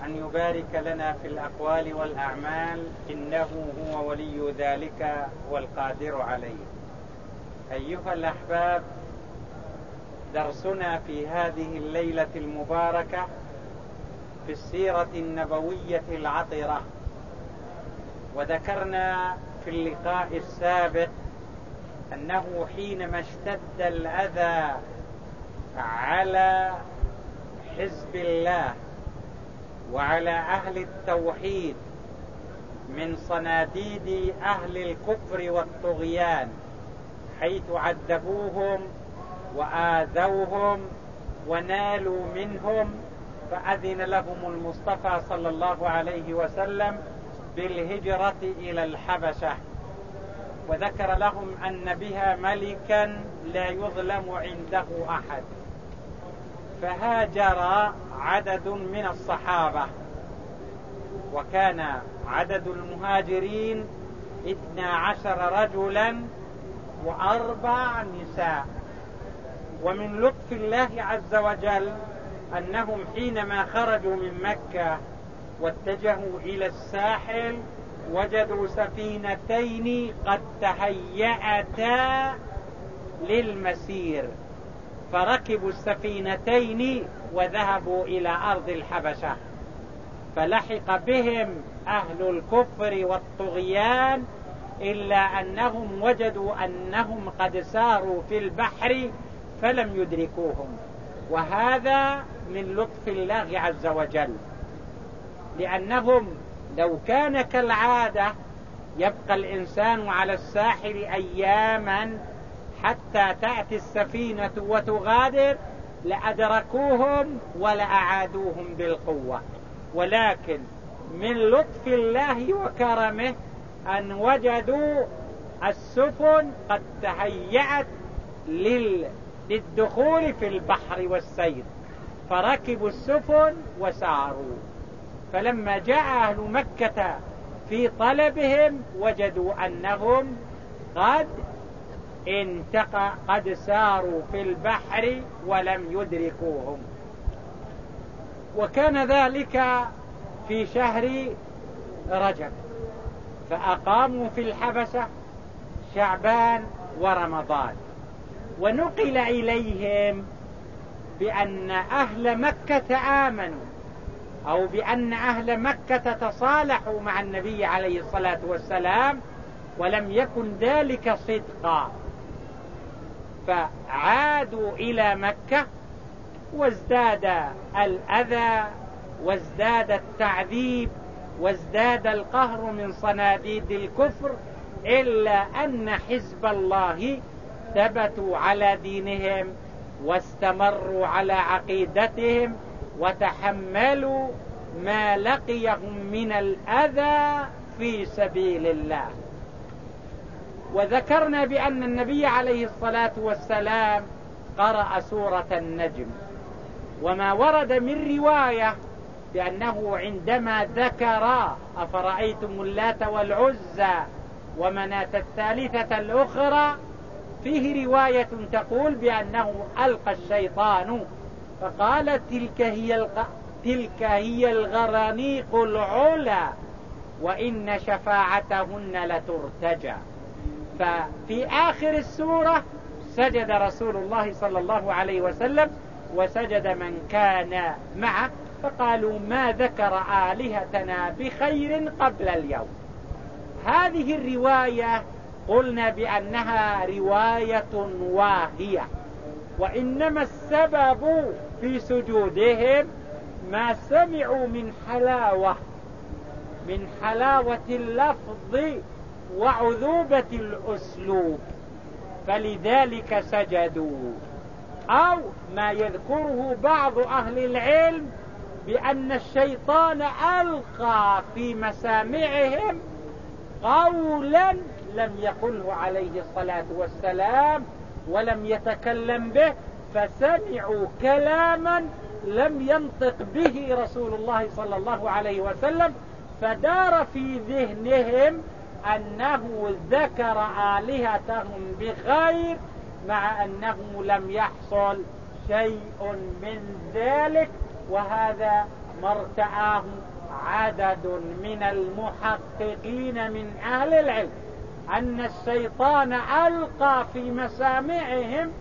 وأن يبارك لنا في الأقوال والأعمال إنه هو ولي ذلك والقادر عليه. أيها الأحباب درسنا في هذه الليلة المباركة في السيرة النبوية العطرة وذكرنا في اللقاء السابق أنه حينما اشتد الأذى على حزب الله وعلى أهل التوحيد من صناديد أهل الكفر والطغيان حيث عذبوهم وآذوهم ونالوا منهم فأذن لهم المصطفى صلى الله عليه وسلم بالهجرة إلى الحبشة. وذكر لهم أن بها ملكا لا يظلم عنده أحد. فهاجر عدد من الصحابة. وكان عدد المهاجرين اثنا عشر رجلا وأربع نساء. ومن لطف الله عز وجل أنهم حينما خرجوا من مكة واتجهوا إلى الساحل وجدوا سفينتين قد تهيأتا للمسير. فركبوا السفينتين وذهبوا إلى أرض الحبشة. فلحق بهم أهل الكفر والطغيان إلا أنهم وجدوا أنهم قد ساروا في البحر فلم يدركوهم. وهذا من لطف الله عز وجل. لأنهم لو كان كالعادة يبقى الإنسان على الساحل أياما حتى تأتي السفينة وتغادر لأدركوهم ولأعادوهم بالقوة. ولكن من لطف الله وكرمه أن وجدوا السفن قد تهيأت للدخول في البحر والسير. فركبوا السفن وساروا. فلما جاء أهل مكة في طلبهم وجدوا أنهم قد انتقى قد ساروا في البحر ولم يدركوهم. وكان ذلك في شهر رجب فأقاموا في الحبشة شعبان ورمضان. ونقل إليهم بأن أهل مكة آمنوا أو بأن أهل مكة تصالحوا مع النبي عليه الصلاة والسلام ولم يكن ذلك صدقا. فعادوا إلى مكة وازداد الأذى وازداد التعذيب وازداد القهر من صناديد الكفر إلا أن حزب الله ثبتوا على دينهم واستمروا على عقيدتهم وتحملوا ما لقيهم من الأذى في سبيل الله. وذكرنا بأن النبي عليه الصلاة والسلام قرأ سورة النجم. وما ورد من رواية بأنه عندما ذكر أفرأيتم اللات والعزى ومناة الثالثة الأخرى فيه رواية تقول بأنه ألقى الشيطان فقال تلك هي الق... تلك هي الغرانيق العلا وإن شفاعتهن لترتجى. ففي آخر السورة سجد رسول الله صلى الله عليه وسلم وسجد من كان معه فقالوا ما ذكر آلهتنا بخير قبل اليوم. هذه الرواية قلنا بأنها رواية واهية وإنما السبب في سجودهم ما سمعوا من حلاوة من حلاوة اللفظ وعذوبة الأسلوب فلذلك سجدوا. أو ما يذكره بعض أهل العلم بأن الشيطان ألقى في مسامعهم قولا لم يقله عليه الصلاة والسلام ولم يتكلم به فسمعوا كلاما لم ينطق به رسول الله صلى الله عليه وسلم فدار في ذهنهم أنه ذكر آلهتهم بخير مع أنه لم يحصل شيء من ذلك وهذا ما عدد من المحققين من أهل العلم. أن الشيطان ألقى في مسامعهم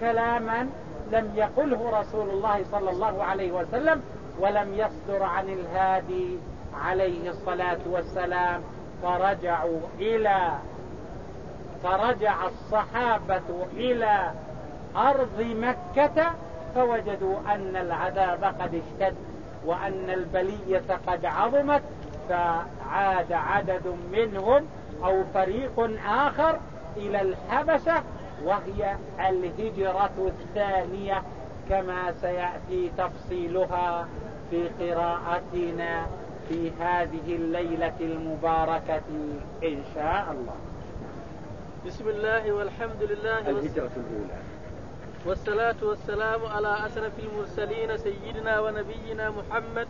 كلاما لم يقله رسول الله صلى الله عليه وسلم ولم يصدر عن الهادي عليه الصلاة والسلام. فرجعوا إلى فرجع الصحابة إلى أرض مكة فوجدوا أن العذاب قد اشتد وأن البلية قد عظمت فعاد عدد منهم أو فريق آخر إلى الحبشة وهي الهجرة الثانية كما سيأتي تفصيلها في قراءتنا. في هذه الليلة المباركة إن شاء الله. بسم الله والحمد لله الهجرة الأولى. والصلاة والسلام على أشرف المرسلين سيدنا ونبينا محمد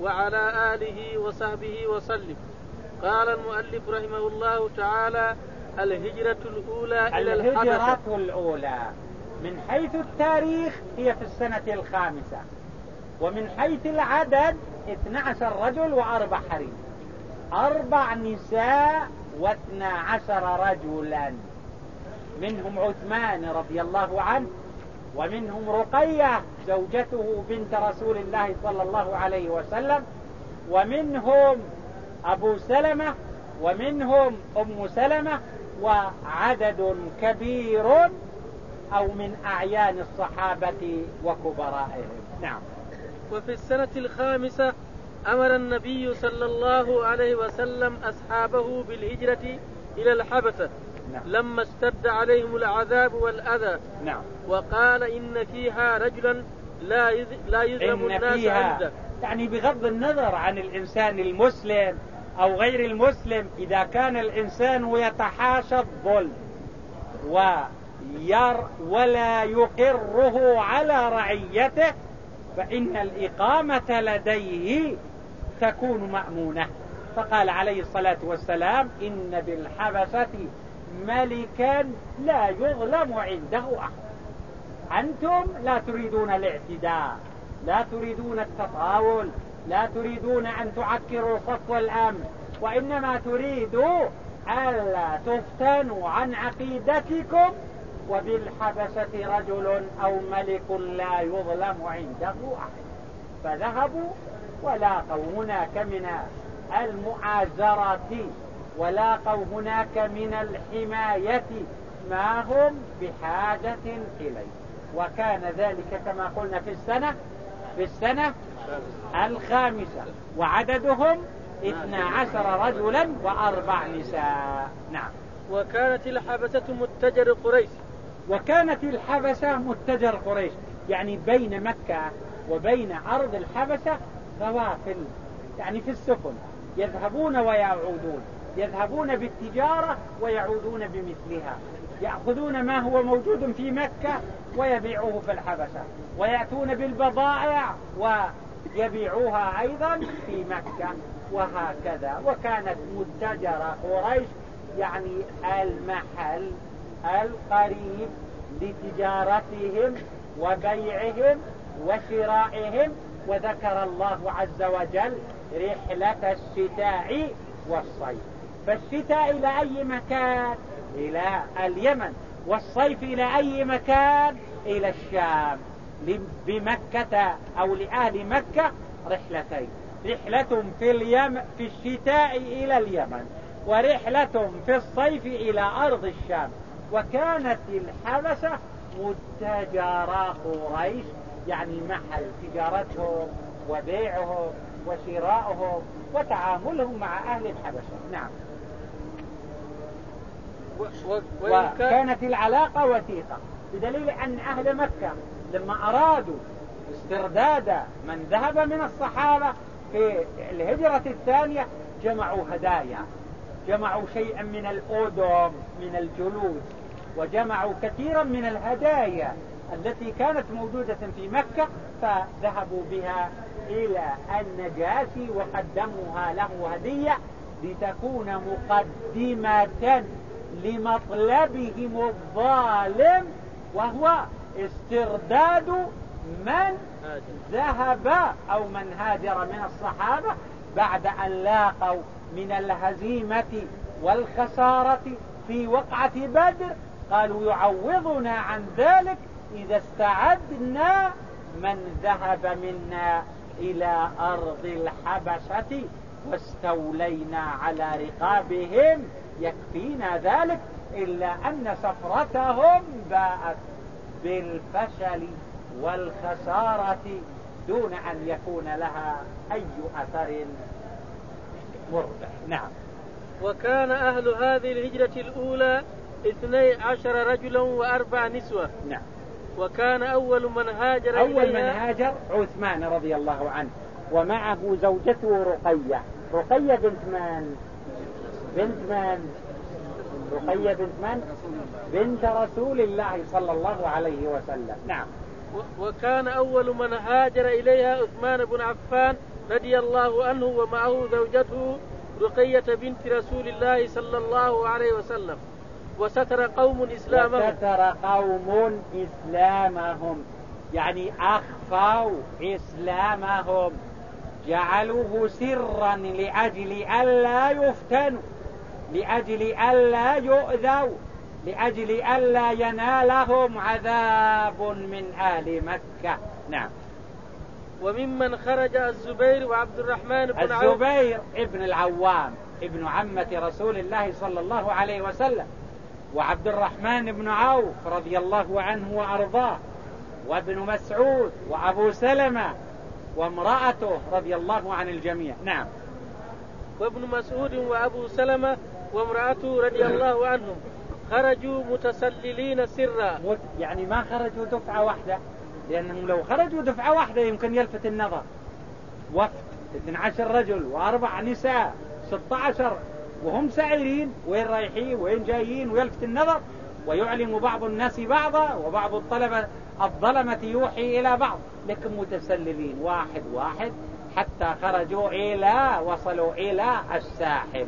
وعلى آله وصحبه وسلم. قال المؤلف رحمه الله تعالى الهجرة الأولى إلى الحبشة الهجرة الأولى. من حيث التاريخ هي في السنة الخامسة. ومن حيث العدد 12 رجل وأربع حريم. أربع نساء واثنى عشر رجلا. منهم عثمان رضي الله عنه ومنهم رقية زوجته بنت رسول الله صلى الله عليه وسلم ومنهم أبو سلمة ومنهم أم سلمة وعدد كبير أو من أعيان الصحابة وكبرائهم. نعم. وفي السنة الخامسة أمر النبي صلى الله عليه وسلم أصحابه بالهجرة إلى الحبشة نعم. لما اشتد عليهم العذاب والأذى نعم. وقال إن فيها رجلا لا لا يظلم الناس فيها عنده يعني بغض النظر عن الإنسان المسلم أو غير المسلم إذا كان الإنسان يتحاشى الظلم وير ولا يقره على رعيته فإن الإقامة لديه تكون مأمونة. فقال عليه الصلاة والسلام إن بالحبشة ملكا لا يظلم عنده أحد. أنتم لا تريدون الاعتداء لا تريدون التطاول لا تريدون أن تعكروا صفو الأمن وإنما تريدوا ألا تفتنوا عن عقيدتكم وبالحبشة رجل أو ملك لا يظلم عنده أحد. فذهبوا ولاقوا هناك من المعازرة ولاقوا هناك من الحماية. ما هم بحاجة إليه وكان ذلك كما قلنا في السنة في السنة الخامسة. وعددهم اثنا عشر رجلا وأربع نساء. نعم. وكانت الحبسة متجر قريش. وكانت الحبسة متجر قريش. يعني بين مكة وبين أرض الحبسة روافل يعني في السفن. يذهبون ويعودون. يذهبون بالتجارة ويعودون بمثلها. يأخذون ما هو موجود في مكة ويبيعوه في الحبشة ويأتون بالبضائع ويبيعوها أيضا في مكة. وهكذا. وكانت متجرة قريش. يعني المحل. القريب لتجارتهم وبيعهم وشرائهم وذكر الله عز وجل رحلة الشتاء والصيف. فالشتاء إلى أي مكان؟ إلى اليمن. والصيف إلى أي مكان؟ إلى الشام. بمكة أو لأهل مكة رحلتين. رحلة في اليم في الشتاء إلى اليمن ورحلة في الصيف إلى أرض الشام. وكانت الحبشة متجارة قريش يعني محل تجارتهم وبيعهم وشراؤهم وتعاملهم مع أهل الحبشة نعم. وكانت العلاقة وثيقة بدليل أن أهل مكة لما أرادوا استرداد من ذهب من الصحابة في الهجرة الثانية جمعوا هدايا جمعوا شيئا من الأودوم من الجلود. وجمعوا كثيرا من الهدايا التي كانت موجودة في مكة فذهبوا بها إلى النجاشي وقدموها له هدية لتكون مقدمة لمطلبهم الظالم وهو استرداد من ذهب أو من هاجر من الصحابة بعد أن لاقوا من الهزيمة والخسارة في وقعة بدر. قالوا يعوضنا عن ذلك إذا استعدنا من ذهب منا إلى أرض الحبشة واستولينا على رقابهم. يكفينا ذلك إلا أن سفرتهم باءت بالفشل والخسارة دون أن يكون لها أي أثر مربح. نعم. وكان أهل هذه الهجرة الأولى اثني عشر رجلا وأربع نسوة. نعم. وكان أول من هاجر أول من هاجر عثمان رضي الله عنه ومعه زوجته رقية. رقية بنت من؟ بنت من؟ رقية بنت من؟ بنت رسول الله صلى الله عليه وسلم. نعم. وكان أول من هاجر إليها عثمان بن عفان رضي الله عنه ومعه زوجته رقية بنت رسول الله صلى الله عليه وسلم. وستر قوم إسلامهم. وستر قوم إسلامهم. يعني أخفوا إسلامهم. جعلوه سرا لأجل ألا يفتنوا لأجل ألا يؤذوا لأجل ألا ينالهم عذاب من أهل مكة. نعم. وممن خرج الزبير وعبد الرحمن بن عوف. الزبير ابن العوام ابن عمة رسول الله صلى الله عليه وسلم. وعبد الرحمن بن عوف رضي الله عنه وأرضاه وابن مسعود وأبو سلمة وامرأته رضي الله عن الجميع. نعم. وابن مسعود وأبو سلمة وامرأته رضي الله عنهم. خرجوا متسللين سرا. يعني ما خرجوا دفعة واحدة لأنهم لو خرجوا دفعة واحدة يمكن يلفت النظر. وفد 12 رجل وأربع نساء 16 وهم سائرين وين رايحين وين جايين ويلفت النظر ويعلم بعض الناس بعضا وبعض الطلبة الظلمة يوحي إلى بعض. لكن متسللين. واحد واحد. حتى خرجوا إلى وصلوا إلى الساحل.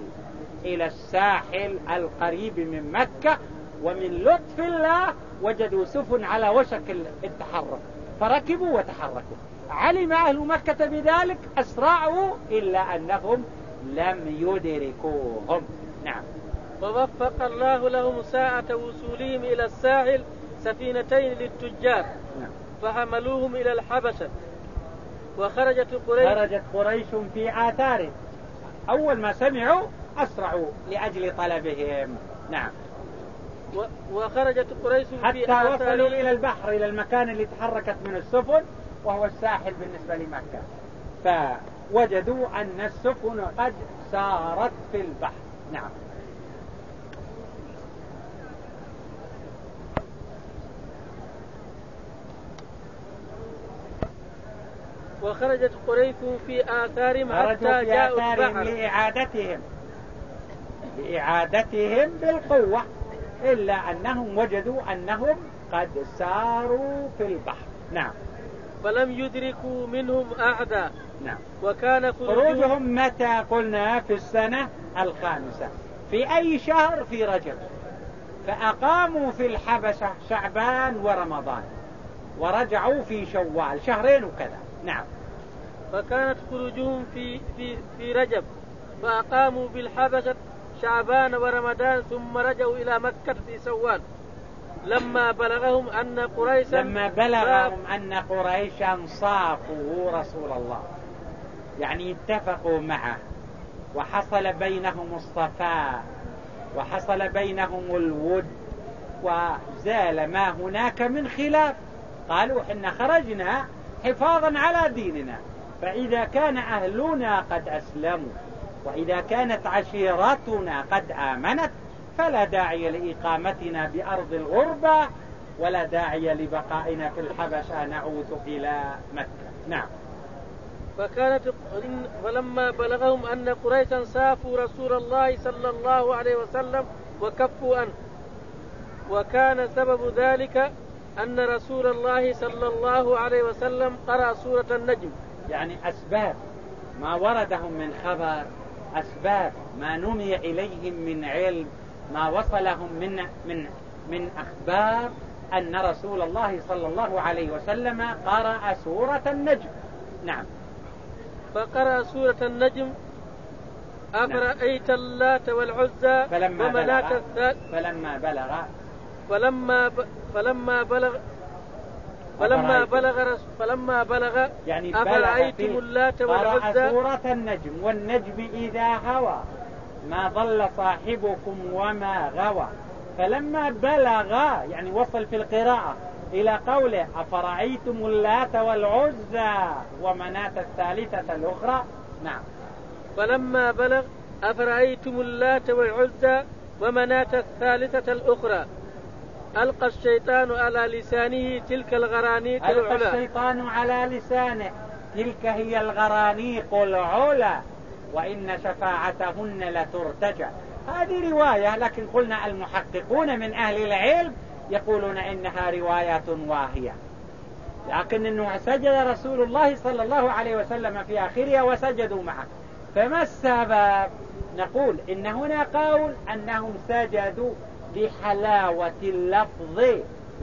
إلى الساحل القريب من مكة. ومن لطف الله وجدوا سفن على وشك التحرك. فركبوا وتحركوا. علم أهل مكة بذلك أسرعوا إلا أنهم لم يدركوهم نعم. ووفق الله لهم ساعة وصولهم إلى الساحل سفينتين للتجار. نعم. فحملوهم إلى الحبشة. وخرجت قريش خرجت قريش في آثارهم. أول ما سمعوا أسرعوا لأجل طلبهم. نعم. وخرجت قريش في حتى وصلوا إلى البحر إلى المكان اللي تحركت من السفن وهو الساحل بالنسبة لمكة. فوجدوا أن السفن قد سارت في البحر. نعم. وخرجت قريش في آثارهم حتى جاءوا البحر. لإعادتهم. لإعادتهم بالقوة إلا أنهم وجدوا أنهم قد ساروا في البحر. نعم. فلم يدركوا منهم أحدا. نعم. وكان خروجهم متى قلنا في السنة الخامسة؟ في أي شهر في رجب؟ فأقاموا في الحبشة شعبان ورمضان ورجعوا في شوال شهرين وكذا. نعم. فكانت خروجهم في في في رجب. فأقاموا بالحبشة شعبان ورمضان ثم رجعوا إلى مكة في سوال لما بلغهم أن قريشا لما بلغهم أن قريشا صافوا رسول الله. يعني اتفقوا معه. وحصل بينهم الصفاء وحصل بينهم الود. وزال ما هناك من خلاف. قالوا حنا خرجنا حفاظا على ديننا. فإذا كان أهلنا قد أسلموا. وإذا كانت عشيرتنا قد آمنت. فلا داعي لإقامتنا بأرض الغربة ولا داعي لبقائنا في الحبشة نعود إلى مكة. نعم. فكانت فلما بلغهم أن قريشا سافوا رسول الله صلى الله عليه وسلم وكفوا عنه. وكان سبب ذلك أن رسول الله صلى الله عليه وسلم قرأ سورة النجم. يعني أسباب ما وردهم من خبر أسباب ما نمي إليهم من علم ما وصلهم من من من أخبار أن رسول الله صلى الله عليه وسلم قرأ سورة النجم. نعم. فقرأ سورة النجم. أفرأيت اللات والعزى فلما بلغ فلما بلغ فلما فلما بلغ فلما بلغ فلما بلغ يعني أفرأيتم اللات والعزى؟ سورة النجم والنجم إذا هوى. ما ضل صاحبكم وما غوى. فلما بلغ يعني وصل في القراءة إلى قوله أفرأيتم اللات والعزى ومناة الثالثة الأخرى؟ نعم. فلما بلغ أفرأيتم اللات والعزى ومناة الثالثة الأخرى؟ ألقى الشيطان على لسانه تلك الغرانيق ألقى الشيطان على لسانه تلك هي الغرانيق العلا. وإن شفاعتهن لترتجى. هذه رواية لكن قلنا المحققون من أهل العلم يقولون إنها رواية واهية. لكن أنه سجد رسول الله صلى الله عليه وسلم في آخرها وسجدوا معه. فما السبب؟ نقول إن هنا قول أنهم سجدوا لحلاوة اللفظ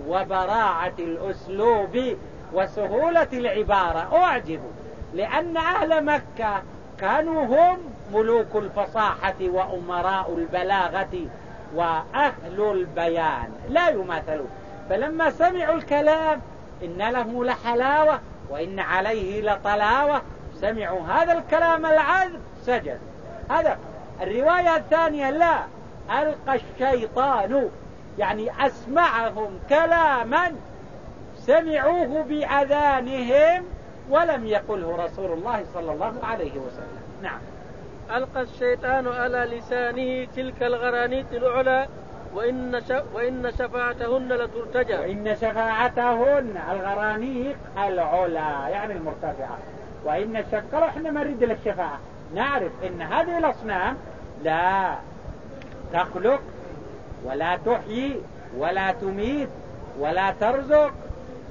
وبراعة الأسلوب وسهولة العبارة. أعجبوا. لأن أهل مكة كانوا هم ملوك الفصاحة وأمراء البلاغة وأهل البيان. لا يماثلون. فلما سمعوا الكلام إن له لحلاوة وإن عليه لطلاوة. سمعوا هذا الكلام العذب سجد. هذا الرواية الثانية لا. ألقى الشيطان يعني أسمعهم كلاما سمعوه بأذانهم ولم يقله رسول الله صلى الله عليه وسلم. نعم. ألقى الشيطان على لسانه تلك الغرانيق العلى وإن وإن شفاعتهن لترتجى. وإن شفاعتهن الغرانيق العلى يعني المرتفعة. وإن الشكر إحنا ما نريد للشفاعة. نعرف إن هذه الأصنام لا تخلق ولا تحيي ولا تميت ولا ترزق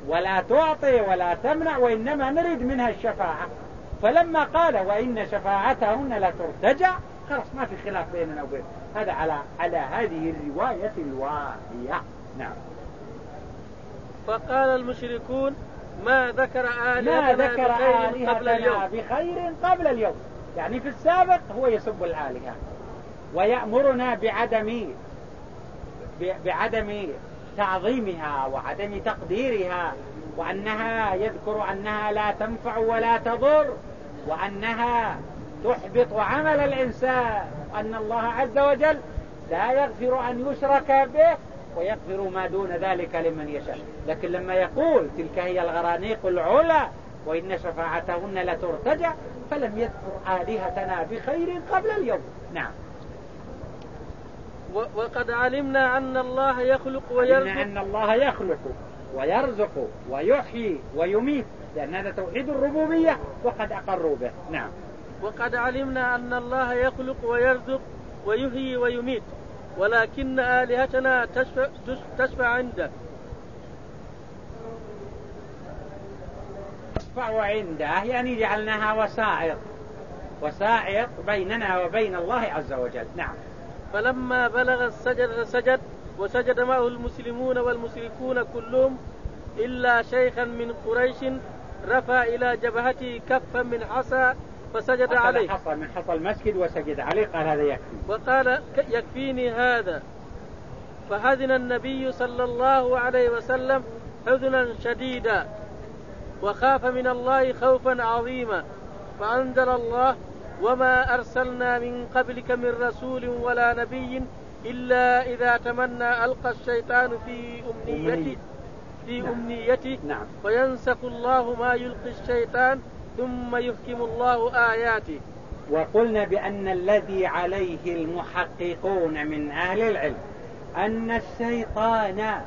ولا تعطي ولا تمنع وإنما نريد منها الشفاعة. فلما قال وإن شفاعتهن لترتجع خلاص ما في خلاف بيننا وبين. هذا على على هذه الرواية الواهية نعم. فقال المشركون ما ذكر آلهتنا ما ذكر آلهتنا قبل اليوم. بخير قبل اليوم. يعني في السابق هو يسب الآلهة. ويأمرنا بعدم بعدم تعظيمها وعدم تقديرها وأنها يذكر أنها لا تنفع ولا تضر وأنها تحبط عمل الإنسان وأن الله عز وجل لا يغفر أن يشرك به ويغفر ما دون ذلك لمن يشاء. لكن لما يقول تلك هي الغرانيق العلا وإن شفاعتهن لترتجع فلم يذكر آلهتنا بخير قبل اليوم. نعم. وقد علمنا أن الله يخلق ويرزق. أن الله يخلق ويرزق ويحيي ويميت لأن هذا توحيد الربوبية وقد أقروا به. نعم. وقد علمنا أن الله يخلق ويرزق ويحيي ويميت ولكن آلهتنا تشفع, تشفع عنده. تشفع عنده يعني جعلناها وسائط. وسائط بيننا وبين الله عز وجل. نعم. فلما بلغ السجد سجد وسجد معه المسلمون والمشركون كلهم إلا شيخا من قريش رفع إلى جبهته كفا من حصى فسجد عليه. حصى من حصى المسجد وسجد عليه قال هذا يكفي. وقال يكفيني هذا. فحزن النبي صلى الله عليه وسلم حزنا شديدا وخاف من الله خوفا عظيما فأنزل الله وما أرسلنا من قبلك من رسول ولا نبي إلا إذا تمنى ألقى الشيطان في أمنيته في نعم. أمنيته نعم. فينسخ الله ما يلقي الشيطان ثم يحكم الله آياته وقلنا بأن الذي عليه المحققون من أهل العلم أن الشيطان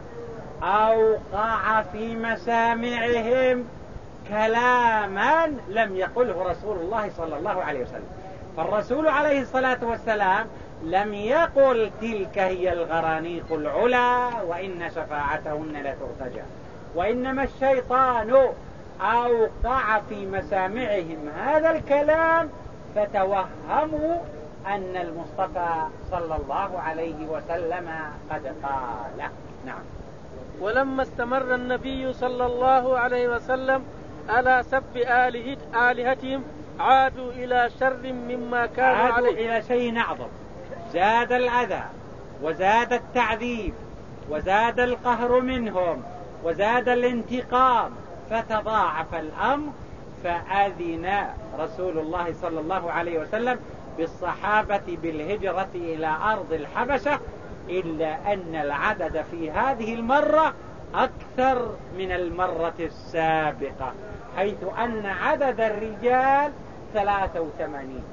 أوقع في مسامعهم كلاما لم يقله رسول الله صلى الله عليه وسلم. فالرسول عليه الصلاة والسلام لم يقل تلك هي الغرانيق العلا وإن شفاعتهن لترتجى وإنما الشيطان أوقع في مسامعهم هذا الكلام فتوهموا أن المصطفى صلى الله عليه وسلم قد قال. نعم. ولما استمر النبي صلى الله عليه وسلم على سب آله آلهتهم عادوا إلى شر مما كانوا عادوا عليه. إلى شيء أعظم. زاد الأذى وزاد التعذيب وزاد القهر منهم وزاد الانتقام. فتضاعف الأمر فأذن رسول الله صلى الله عليه وسلم بالصحابة بالهجرة إلى أرض الحبشة إلا أن العدد في هذه المرة أكثر من المرة السابقة حيث أن عدد الرجال 83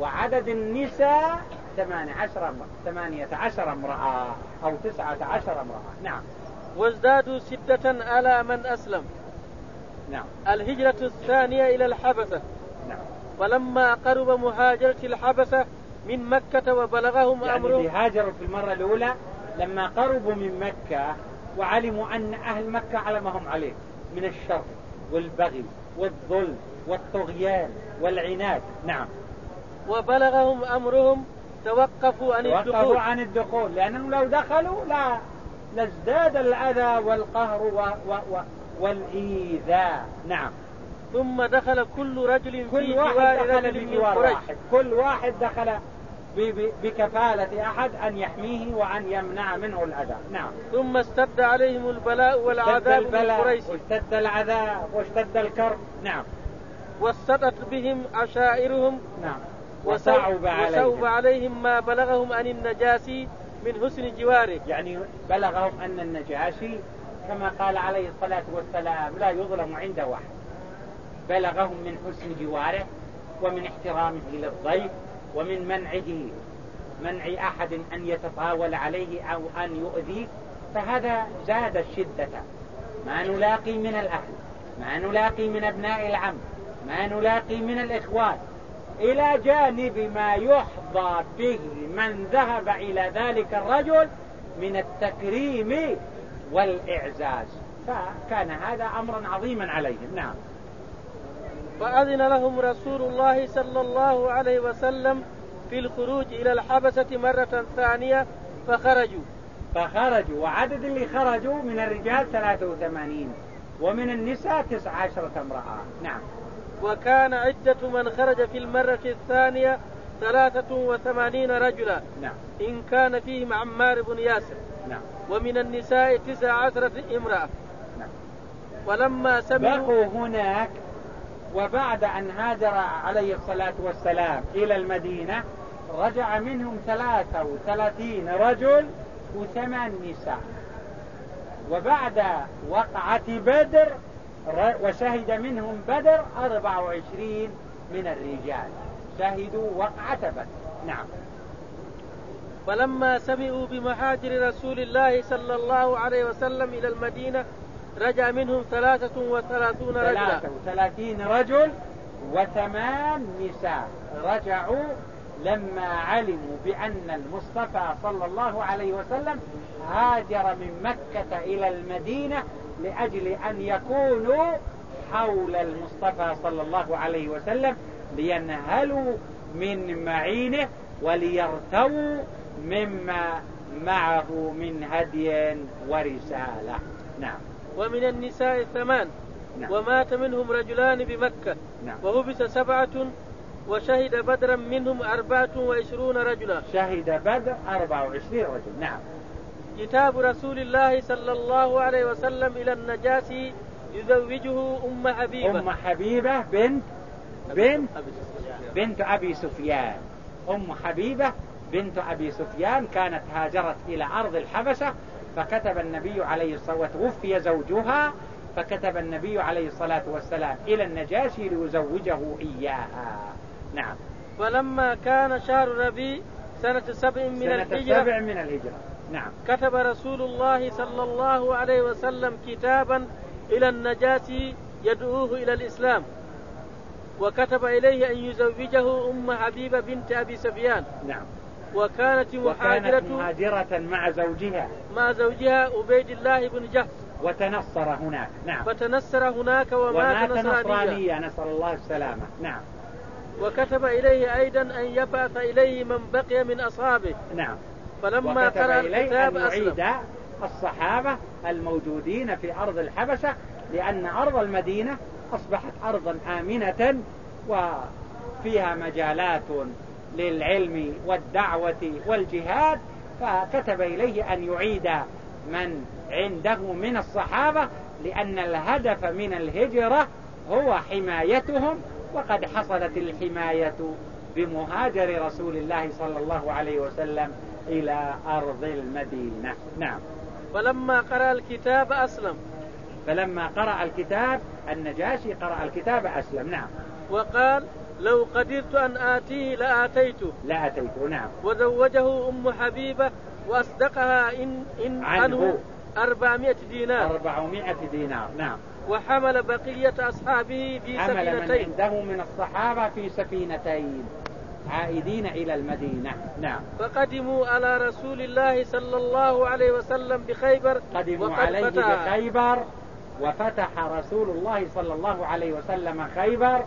وعدد النساء 18 18 امرأة أو 19 امرأة. نعم. وازدادوا سدة على من أسلم. نعم. الهجرة الثانية إلى الحبشة نعم. فلما قرب مهاجرة الحبشة من مكة وبلغهم يعني أمرهم هاجروا في المرة الأولى لما قربوا من مكة وعلموا أن أهل مكة على ما هم عليه من الشر والبغي والظلم والطغيان والعناد. نعم. وبلغهم أمرهم توقفوا عن توقفوا الدخول. عن الدخول. لأنهم لو دخلوا لا لازداد الأذى والقهر و و و والإيذاء. نعم. ثم دخل كل رجل في كل واحد جوار دخل رجل من قريش. واحد. كل واحد دخل بكفالة أحد أن يحميه وأن يمنع منه الأذى. نعم. ثم اشتد عليهم البلاء والعذاب من قريش. واشتد العذاب واشتد الكرب. نعم. وسطت بهم عشائرهم. نعم. وصعب وصعب عليهم. عليهم ما بلغهم عن النجاسي من حسن جواره يعني بلغهم أن النجاشي كما قال عليه الصلاة والسلام لا يظلم عنده واحد. بلغهم من حسن جواره ومن احترامه للضيف ومن منعه منع أحد أن يتطاول عليه أو أن يؤذيه فهذا زاد الشدة. ما نلاقي من الأهل ما نلاقي من أبناء العم ما نلاقي من الإخوان إلى جانب ما يحظى به من ذهب إلى ذلك الرجل من التكريم والإعزاز. فكان هذا أمرا عظيما عليهم. نعم. فأذن لهم رسول الله صلى الله عليه وسلم في الخروج إلى الحبسة مرة ثانية فخرجوا. فخرجوا. وعدد اللي خرجوا من الرجال 83 ومن النساء 19 امرأة. نعم. وكان عدة من خرج في المرة الثانية ثلاثة وثمانين رجلا. نعم. إن كان فيهم عمار بن ياسر. نعم. ومن النساء تسع عشرة امرأة. نعم. ولما سمعوا بقوا هناك وبعد أن هاجر عليه الصلاة والسلام إلى المدينة رجع منهم 33 رجل وثمان نساء. وبعد وقعة بدر وشهد منهم بدر 24 من الرجال. شهدوا وقعة بدر. نعم. فلما سمعوا بمهاجر رسول الله صلى الله عليه وسلم إلى المدينة رجع منهم ثلاثة وثلاثون رجلا. 33 رجل وثمان نساء. رجعوا لما علموا بأن المصطفى صلى الله عليه وسلم هاجر من مكة إلى المدينة لأجل أن يكونوا حول المصطفى صلى الله عليه وسلم لينهلوا من معينه وليرتووا مما معه من هدي ورسالة. نعم. ومن النساء ثمان. نعم. ومات منهم رجلان بمكة. نعم. وهبس سبعة وشهد بدرا منهم أربعة وعشرون رجلا. شهد بدر 24 رجل. نعم. كتاب رسول الله صلى الله عليه وسلم إلى النجاسي يزوجه أم حبيبة. أم حبيبة بنت بنت بنت أبي سفيان. أم حبيبة بنت أبي سفيان كانت هاجرت إلى أرض الحبشة فكتب النبي عليه الصلاة والسلام وتوفي زوجها فكتب النبي عليه الصلاة والسلام إلى النجاشي ليزوجه إياها. نعم. فلما كان شهر ربيع سنة سبع من سنة الهجرة سبع من الهجرة. نعم. كتب رسول الله صلى الله عليه وسلم كتابا إلى النجاشي يدعوه إلى الإسلام. وكتب إليه أن يزوجه أم حبيبة بنت أبي سفيان. نعم. وكانت مهاجرة مهاجرة مع زوجها. مع زوجها عبيد الله بن جحش وتنصر هناك. نعم. فتنصر هناك ومات, ومات نصرانيا نسأل الله السلامة نعم. وكتب إليه أيضا أن يبعث إليه من بقي من أصحابه. نعم. فلما قرأ الكتاب يعيد الصحابة الموجودين في أرض الحبشة لأن أرض المدينة أصبحت أرضا آمنة وفيها مجالات للعلم والدعوة والجهاد فكتب إليه أن يعيد من عنده من الصحابة لأن الهدف من الهجرة هو حمايتهم وقد حصلت الحماية بمهاجر رسول الله صلى الله عليه وسلم إلى أرض المدينة. نعم. فلما قرأ الكتاب أسلم. فلما قرأ الكتاب النجاشي قرأ الكتاب أسلم. نعم. وقال لو قدرت أن آتيه لآتيته. لآتيته نعم. وزوجه أم حبيبة وأصدقها إن, إن عنه. أربعمائة دينار. أربعمائة دينار نعم. وحمل بقية أصحابه في حمل سفينتين. من عنده من الصحابة في سفينتين عائدين إلى المدينة نعم. فقدموا على رسول الله صلى الله عليه وسلم بخيبر قدموا عليه بخيبر وفتح رسول الله صلى الله عليه وسلم خيبر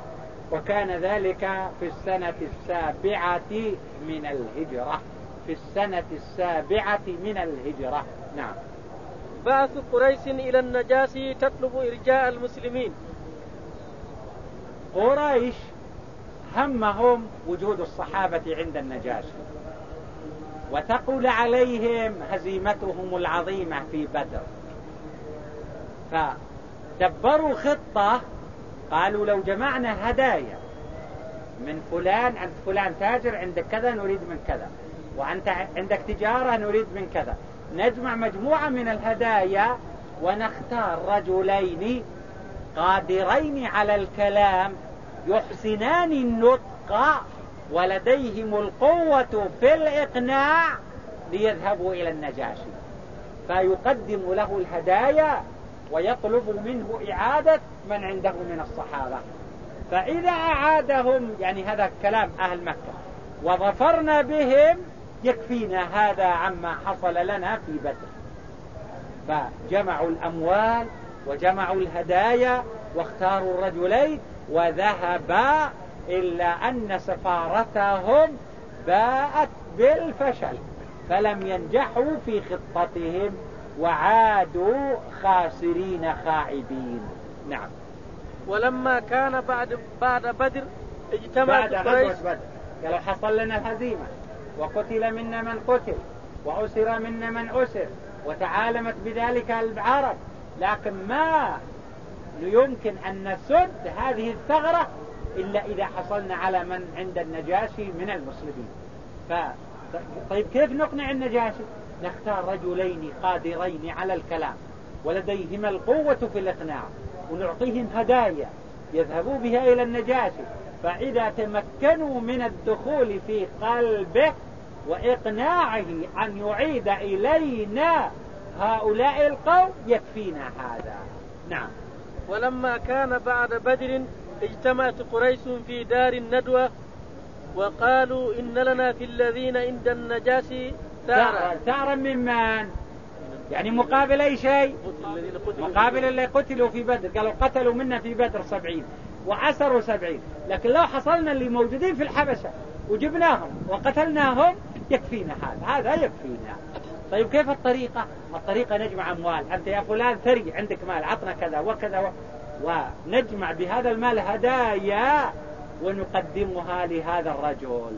وكان ذلك في السنة السابعة من الهجرة. في السنة السابعة من الهجرة. نعم. بعث قريش إلى النجاشي تطلب إرجاء المسلمين. قريش همهم وجود الصحابة عند النجاشي وتقول عليهم هزيمتهم العظيمة في بدر. فدبروا خطة قالوا لو جمعنا هدايا من فلان عند فلان تاجر عندك كذا نريد من كذا. وأنت عندك تجارة نريد من كذا. نجمع مجموعة من الهدايا ونختار رجلين قادرين على الكلام يحسنان النطق ولديهم القوة في الإقناع ليذهبوا إلى النجاشي. فيقدم له الهدايا ويطلب منه إعادة من عنده من الصحابة. فإذا أعادهم يعني هذا كلام أهل مكة وظفرنا بهم يكفينا هذا عما حصل لنا في بدر. فجمعوا الأموال وجمعوا الهدايا واختاروا الرجلين وذهبا إلا أن سفارتهم باءت بالفشل فلم ينجحوا في خطتهم. وعادوا خاسرين خائبين. نعم. ولما كان بعد بعد بدر اجتمعت بعد قريش بدر. قالوا حصل لنا الهزيمة وقتل منا من قتل وأسر منا من أسر وتعالمت بذلك العرب لكن ما يمكن أن نسد هذه الثغرة إلا إذا حصلنا على من عند النجاشي من المسلمين. ف... طيب كيف نقنع النجاشي؟ نختار رجلين قادرين على الكلام ولديهما القوة في الإقناع ونعطيهم هدايا يذهبوا بها إلى النجاشي فإذا تمكنوا من الدخول في قلبه وإقناعه أن يعيد إلينا هؤلاء القوم يكفينا هذا. نعم. ولما كان بعد بدر اجتمعت قريش في دار الندوة وقالوا إن لنا في الذين عند النجاشي ثارا ثارا ممن يعني مقابل أي شيء؟ مقابل اللي قتلوا في بدر قالوا قتلوا منا في بدر سبعين وعسروا سبعين. لكن لو حصلنا اللي موجودين في الحبشة وجبناهم وقتلناهم يكفينا هذا. هذا يكفينا. طيب كيف الطريقة؟ الطريقة نجمع أموال. أنت يا فلان ثري عندك مال عطنا كذا وكذا و... ونجمع بهذا المال هدايا ونقدمها لهذا الرجل.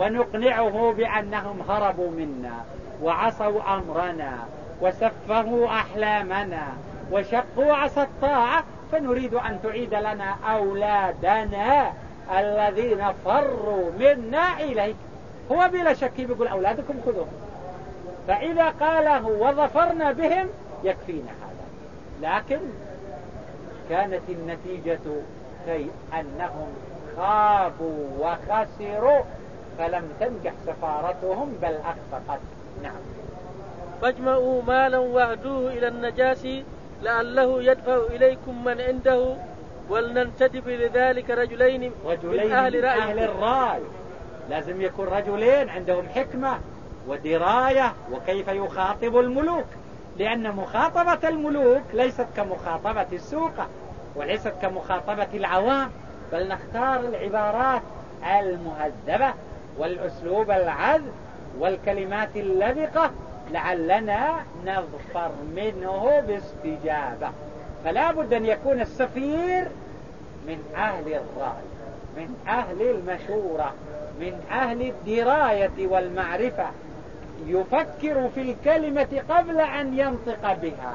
ونقنعه بأنهم هربوا منا وعصوا أمرنا وسفهوا أحلامنا وشقوا عصا الطاعة فنريد أن تعيد لنا أولادنا الذين فروا منا إليك. هو بلا شك بيقول أولادكم خذوهم. فإذا قاله وظفرنا بهم يكفينا هذا. لكن كانت النتيجة في أنهم خابوا وخسروا. فلم تنجح سفارتهم بل أخفقت. نعم. فاجمعوا مالا واهدوه إلى النجاشي لعله يدفع إليكم من عنده ولننتدب لذلك رجلين, رجلين من أهل, من أهل الرأي. لازم يكون رجلين عندهم حكمة ودراية وكيف يخاطب الملوك. لأن مخاطبة الملوك ليست كمخاطبة السوقة وليست كمخاطبة العوام بل نختار العبارات المهذبة والأسلوب العذب والكلمات اللبقة لعلنا نظفر منه باستجابة. فلا بد أن يكون السفير من أهل الرأي من أهل المشورة من أهل الدراية والمعرفة. يفكر في الكلمة قبل أن ينطق بها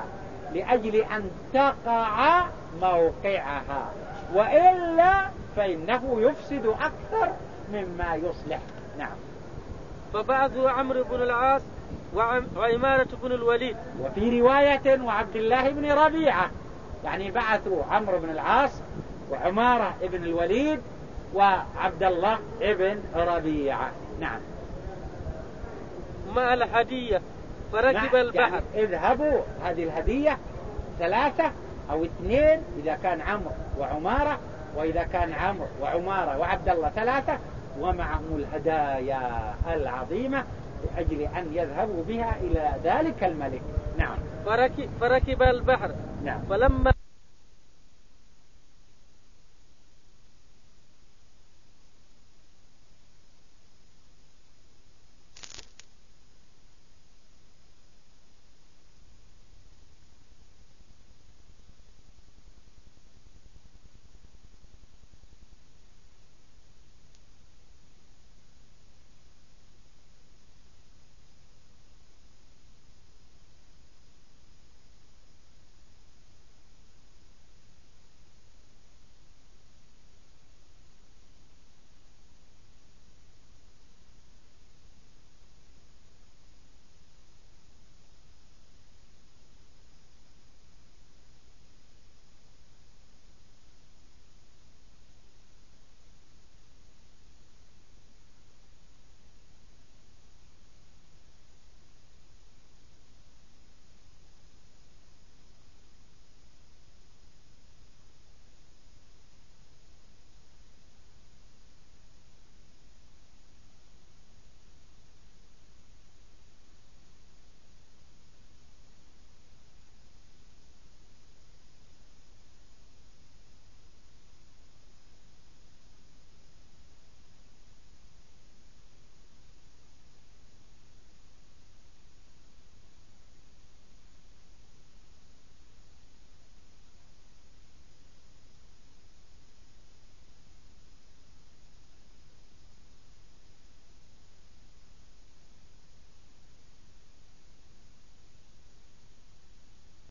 لأجل أن تقع موقعها وإلا فإنه يفسد أكثر مما يصلح. نعم. فبعثوا عمرو بن العاص وعمارة بن الوليد. وفي رواية وعبد الله بن ربيعة. يعني بعثوا عمرو بن العاص وعمارة بن الوليد وعبد الله بن ربيعة. نعم. مع الهدية؟ فركب نعم البحر. يعني اذهبوا هذه الهدية ثلاثة أو اثنين إذا كان عمرو وعمارة وإذا كان عمرو وعمارة وعبد الله ثلاثة ومعهم الهدايا العظيمة لأجل أن يذهبوا بها إلى ذلك الملك. نعم. فركب, فركب البحر. نعم. فلما